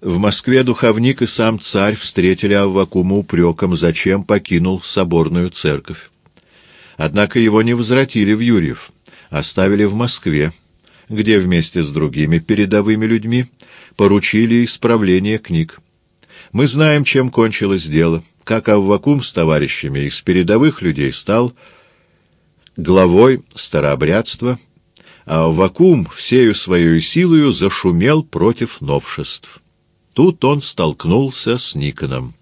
В Москве духовник и сам царь встретили Аввакума упреком, зачем покинул соборную церковь. Однако его не возвратили в Юрьев, оставили в Москве, где вместе с другими передовыми людьми поручили исправление книг. Мы знаем, чем кончилось дело, как Аввакум с товарищами из передовых людей стал главой старообрядства, а Аввакум всею своей силою зашумел против новшеств. Тут он столкнулся с Никоном.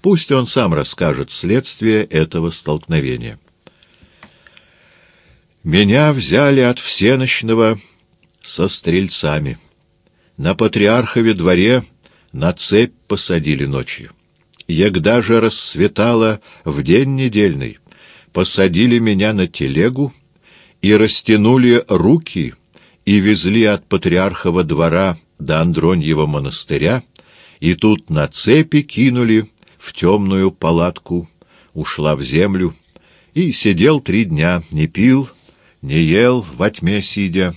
Пусть он сам расскажет следствие этого столкновения. Меня взяли от всеночного со стрельцами. На патриархове дворе на цепь посадили ночью. Егда же рассветало в день недельный, посадили меня на телегу и растянули руки и везли от патриархова двора до Андроньего монастыря, и тут на цепи кинули в темную палатку, ушла в землю, и сидел три дня, не пил, не ел во тьме сидя,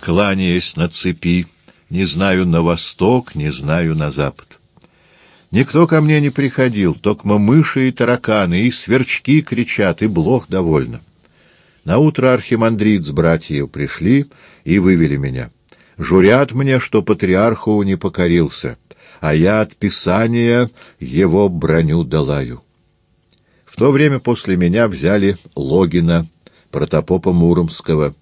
кланяясь на цепи, не знаю на восток, не знаю на запад. Никто ко мне не приходил, только мыши и тараканы, и сверчки кричат, и блох довольно. Наутро архимандрит с братьев пришли и вывели меня. Журят мне, что патриарху не покорился, а я от Писания его броню долаю. В то время после меня взяли Логина, протопопа Муромского.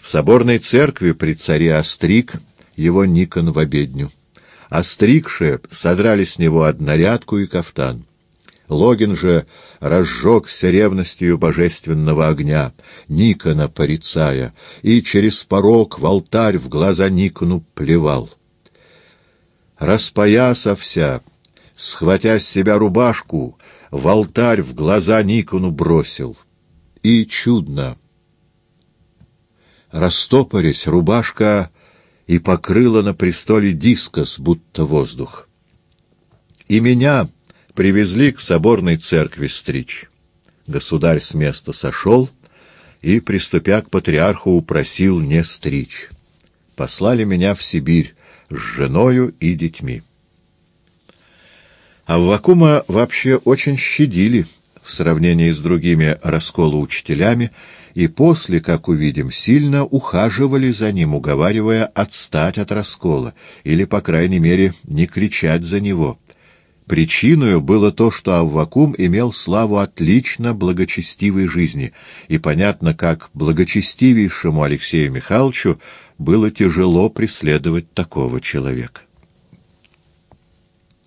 В соборной церкви при царе Остриг его Никон в обедню. Остригшие содрали с него однорядку и кафтан. Логин же разжегся ревностью божественного огня, Никона порицая, и через порог в алтарь в глаза Никону плевал. Распоясався, схватя с себя рубашку, в алтарь в глаза Никону бросил — и чудно. Растопорясь, рубашка и покрыла на престоле дискос, будто воздух. И меня привезли к соборной церкви стричь. Государь с места сошел и, приступя к патриарху, упросил не стричь. Послали меня в Сибирь с женою и детьми. А Аввакума вообще очень щадили — в сравнении с другими расколоучителями, и после, как увидим, сильно ухаживали за ним, уговаривая отстать от раскола, или, по крайней мере, не кричать за него. Причиной было то, что Аввакум имел славу отлично благочестивой жизни, и понятно, как благочестивейшему Алексею Михайловичу было тяжело преследовать такого человека.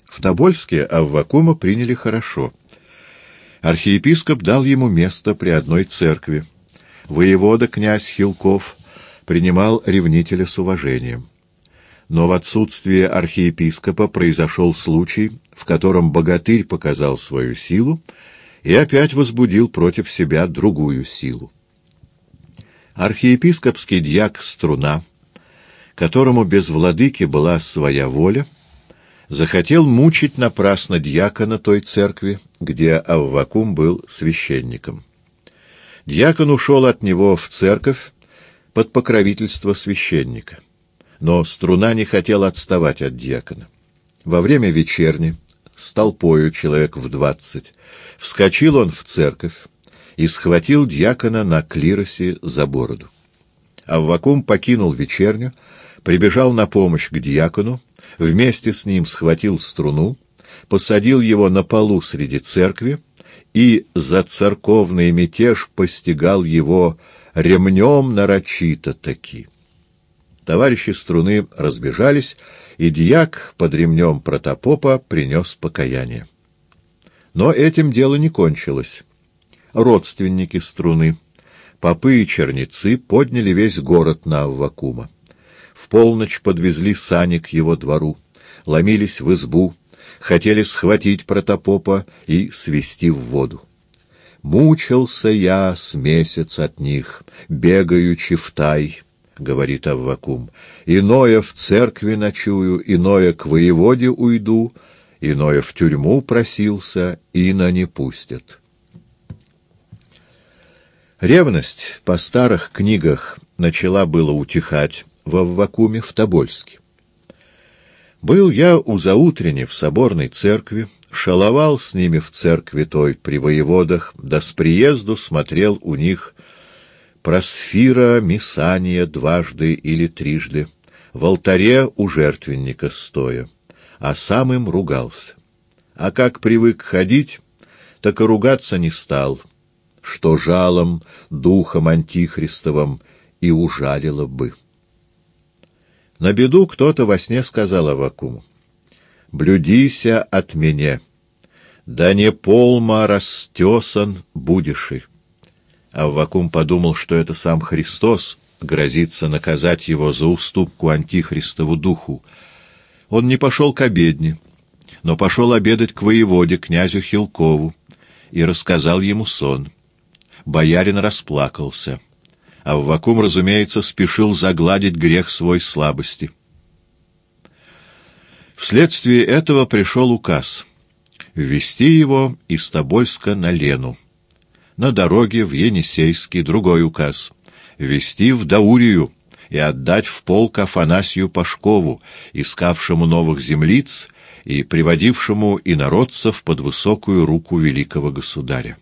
В Тобольске Аввакума приняли хорошо — Архиепископ дал ему место при одной церкви. Воевода князь Хилков принимал ревнителя с уважением. Но в отсутствие архиепископа произошел случай, в котором богатырь показал свою силу и опять возбудил против себя другую силу. Архиепископский дьяк Струна, которому без владыки была своя воля, захотел мучить напрасно дьякона той церкви, где Аввакум был священником. Дьякон ушел от него в церковь под покровительство священника. Но струна не хотел отставать от дьякона. Во время вечерни, с толпою человек в двадцать, вскочил он в церковь и схватил дьякона на клиросе за бороду. Аввакум покинул вечерню, прибежал на помощь к дьякону, вместе с ним схватил струну, посадил его на полу среди церкви и за церковный мятеж постигал его ремнем нарочито таки. Товарищи струны разбежались, и дьяк под ремнем протопопа принес покаяние. Но этим дело не кончилось. Родственники струны, попы и черницы подняли весь город на Аввакума в полночь подвезли сани к его двору, ломились в избу, хотели схватить протопопа и свести в воду. «Мучился я с месяц от них, бегаючи в тай», — говорит Аввакум. «Иное в церкви ночую, иное к воеводе уйду, иное в тюрьму просился, ино не пустят». Ревность по старых книгах начала было утихать, в Аввакуме в Тобольске. Был я у заутренне в соборной церкви, шаловал с ними в церкви той при воеводах, да с приезду смотрел у них просфира мисания дважды или трижды, в алтаре у жертвенника стоя, а сам им ругался. А как привык ходить, так и ругаться не стал, что жалом, духом антихристовым и ужалило бы. На беду кто-то во сне сказал Авакуму, «Блюдися от меня, да не полма растесан будешь и». Аввакум подумал, что это сам Христос грозится наказать его за уступку антихристову духу. Он не пошел к обедне, но пошел обедать к воеводе, князю Хилкову, и рассказал ему сон. Боярин расплакался. Аввакум, разумеется, спешил загладить грех свой слабости. Вследствие этого пришел указ — ввести его из Тобольска на Лену. На дороге в Енисейский другой указ — ввести в Даурию и отдать в полк Афанасию Пашкову, искавшему новых землиц и приводившему инородцев под высокую руку великого государя.